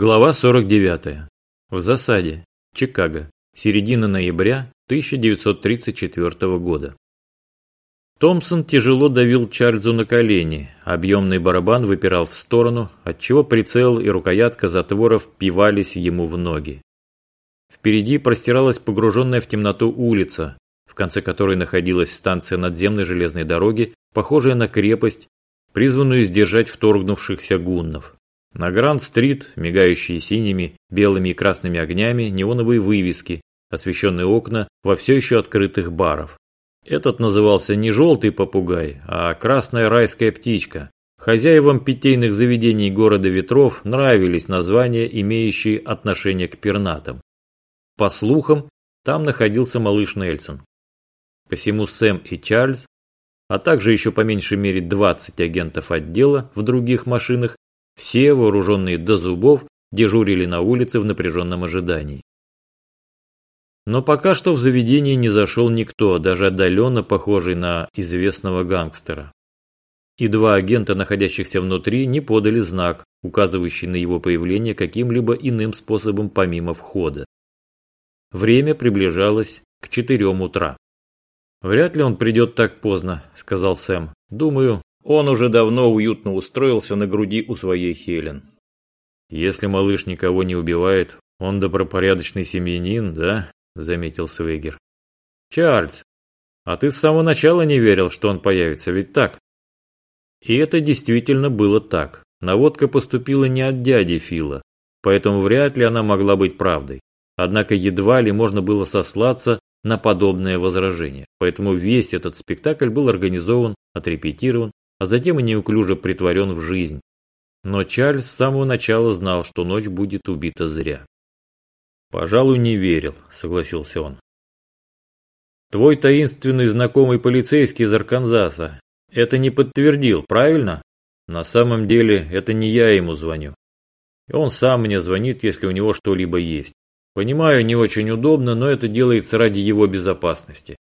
Глава 49. В засаде. Чикаго. Середина ноября 1934 года. Томпсон тяжело давил Чарльзу на колени, объемный барабан выпирал в сторону, отчего прицел и рукоятка затвора впивались ему в ноги. Впереди простиралась погруженная в темноту улица, в конце которой находилась станция надземной железной дороги, похожая на крепость, призванную сдержать вторгнувшихся гуннов. На Гранд-стрит, мигающие синими, белыми и красными огнями, неоновые вывески, освещенные окна во все еще открытых баров. Этот назывался не «желтый попугай», а «красная райская птичка». Хозяевам питейных заведений города ветров нравились названия, имеющие отношение к пернатам. По слухам, там находился малыш Нельсон. Посему Сэм и Чарльз, а также еще по меньшей мере 20 агентов отдела в других машинах все, вооруженные до зубов, дежурили на улице в напряженном ожидании. Но пока что в заведение не зашел никто, даже отдаленно похожий на известного гангстера. И два агента, находящихся внутри, не подали знак, указывающий на его появление каким-либо иным способом помимо входа. Время приближалось к четырем утра. «Вряд ли он придет так поздно», — сказал Сэм. «Думаю, он уже давно уютно устроился на груди у своей Хелен. «Если малыш никого не убивает, он добропорядочный семьянин, да?» – заметил Свегер. «Чарльз, а ты с самого начала не верил, что он появится, ведь так?» И это действительно было так. Наводка поступила не от дяди Фила, поэтому вряд ли она могла быть правдой. Однако едва ли можно было сослаться на подобное возражение. Поэтому весь этот спектакль был организован, отрепетирован а затем и неуклюже притворен в жизнь. Но Чарльз с самого начала знал, что ночь будет убита зря. «Пожалуй, не верил», — согласился он. «Твой таинственный знакомый полицейский из Арканзаса это не подтвердил, правильно? На самом деле, это не я ему звоню. Он сам мне звонит, если у него что-либо есть. Понимаю, не очень удобно, но это делается ради его безопасности.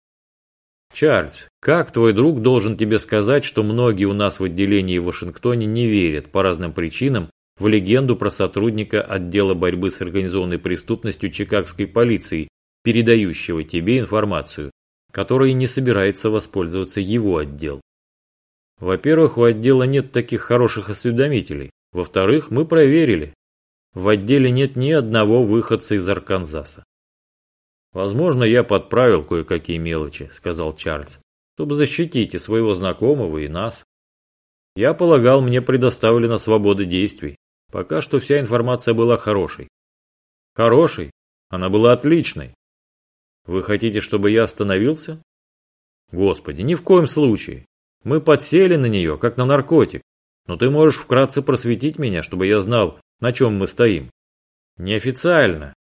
Чарльз, как твой друг должен тебе сказать, что многие у нас в отделении в Вашингтоне не верят по разным причинам в легенду про сотрудника отдела борьбы с организованной преступностью Чикагской полиции, передающего тебе информацию, которой не собирается воспользоваться его отдел. Во-первых, у отдела нет таких хороших осведомителей. Во-вторых, мы проверили. В отделе нет ни одного выходца из Арканзаса. «Возможно, я подправил кое-какие мелочи», — сказал Чарльз, «чтобы защитить и своего знакомого, и нас. Я полагал, мне предоставлена свобода действий. Пока что вся информация была хорошей». «Хорошей? Она была отличной. Вы хотите, чтобы я остановился?» «Господи, ни в коем случае. Мы подсели на нее, как на наркотик. Но ты можешь вкратце просветить меня, чтобы я знал, на чем мы стоим. Неофициально,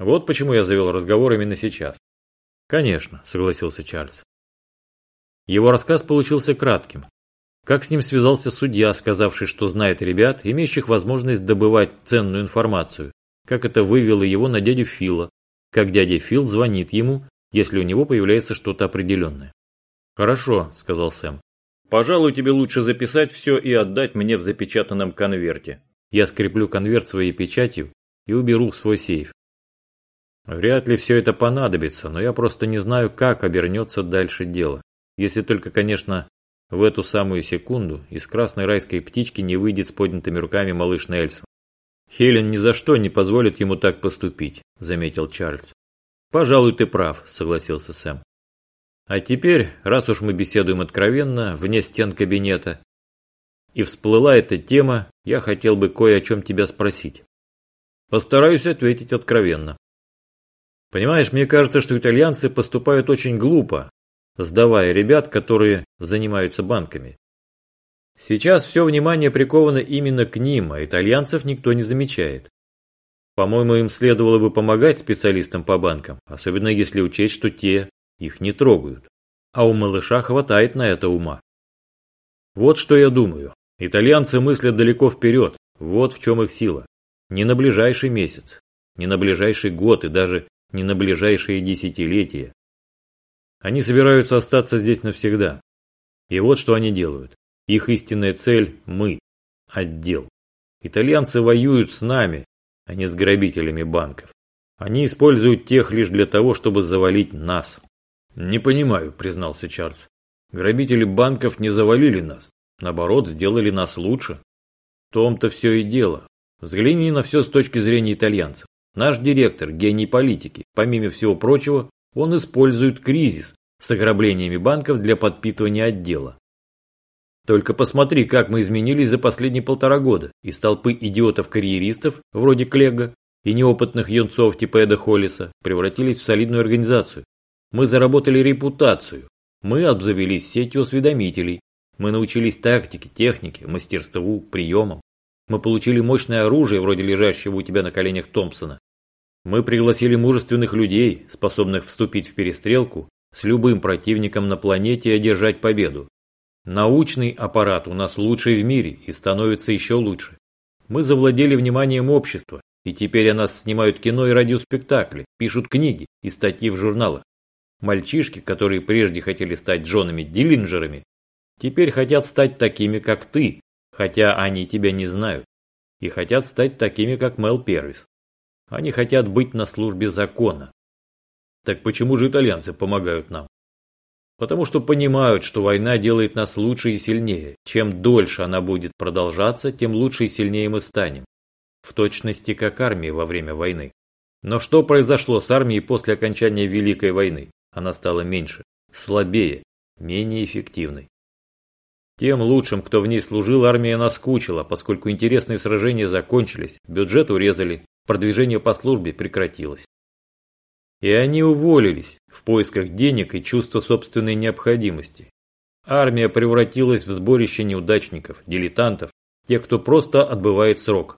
вот почему я завел разговор именно сейчас. Конечно, согласился Чарльз. Его рассказ получился кратким. Как с ним связался судья, сказавший, что знает ребят, имеющих возможность добывать ценную информацию, как это вывело его на дядю Фила, как дядя Фил звонит ему, если у него появляется что-то определенное. «Хорошо», — сказал Сэм. «Пожалуй, тебе лучше записать все и отдать мне в запечатанном конверте. Я скреплю конверт своей печатью и уберу в свой сейф. Вряд ли все это понадобится, но я просто не знаю, как обернется дальше дело. Если только, конечно, в эту самую секунду из красной райской птички не выйдет с поднятыми руками малыш Нельсон. Хелен ни за что не позволит ему так поступить, заметил Чарльз. Пожалуй, ты прав, согласился Сэм. А теперь, раз уж мы беседуем откровенно, вне стен кабинета, и всплыла эта тема, я хотел бы кое о чем тебя спросить. Постараюсь ответить откровенно. Понимаешь, мне кажется, что итальянцы поступают очень глупо, сдавая ребят, которые занимаются банками. Сейчас все внимание приковано именно к ним, а итальянцев никто не замечает. По-моему, им следовало бы помогать специалистам по банкам, особенно если учесть, что те их не трогают. А у малыша хватает на это ума. Вот что я думаю. Итальянцы мыслят далеко вперед, вот в чем их сила. Не на ближайший месяц, не на ближайший год и даже не на ближайшие десятилетия. Они собираются остаться здесь навсегда. И вот что они делают. Их истинная цель – мы, отдел. Итальянцы воюют с нами, а не с грабителями банков. Они используют тех лишь для того, чтобы завалить нас. Не понимаю, признался Чарльз. Грабители банков не завалили нас. Наоборот, сделали нас лучше. В том-то все и дело. Взгляни на все с точки зрения итальянцев. Наш директор – гений политики. Помимо всего прочего, он использует кризис с ограблениями банков для подпитывания отдела. Только посмотри, как мы изменились за последние полтора года. Из толпы идиотов-карьеристов, вроде Клега, и неопытных юнцов типа Эда Холлиса, превратились в солидную организацию. Мы заработали репутацию. Мы обзавелись сетью осведомителей. Мы научились тактике, технике, мастерству, приемам. Мы получили мощное оружие, вроде лежащего у тебя на коленях Томпсона. Мы пригласили мужественных людей, способных вступить в перестрелку с любым противником на планете и одержать победу. Научный аппарат у нас лучший в мире и становится еще лучше. Мы завладели вниманием общества, и теперь о нас снимают кино и радиоспектакли, пишут книги и статьи в журналах. Мальчишки, которые прежде хотели стать Джонами Диллинджерами, теперь хотят стать такими, как ты, хотя они тебя не знают. И хотят стать такими, как Мел Первис. Они хотят быть на службе закона. Так почему же итальянцы помогают нам? Потому что понимают, что война делает нас лучше и сильнее. Чем дольше она будет продолжаться, тем лучше и сильнее мы станем. В точности как армия во время войны. Но что произошло с армией после окончания Великой войны? Она стала меньше, слабее, менее эффективной. Тем лучшим, кто в ней служил, армия наскучила, поскольку интересные сражения закончились, бюджет урезали, продвижение по службе прекратилось. И они уволились в поисках денег и чувства собственной необходимости. Армия превратилась в сборище неудачников, дилетантов, тех, кто просто отбывает срок.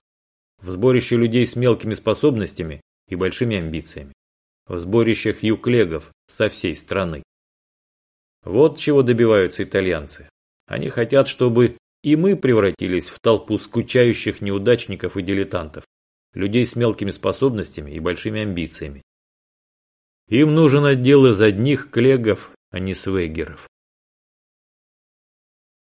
В сборище людей с мелкими способностями и большими амбициями. В сборищах юклегов со всей страны. Вот чего добиваются итальянцы. Они хотят, чтобы и мы превратились в толпу скучающих неудачников и дилетантов, людей с мелкими способностями и большими амбициями. Им нужен отдел из одних клегов, а не свегеров.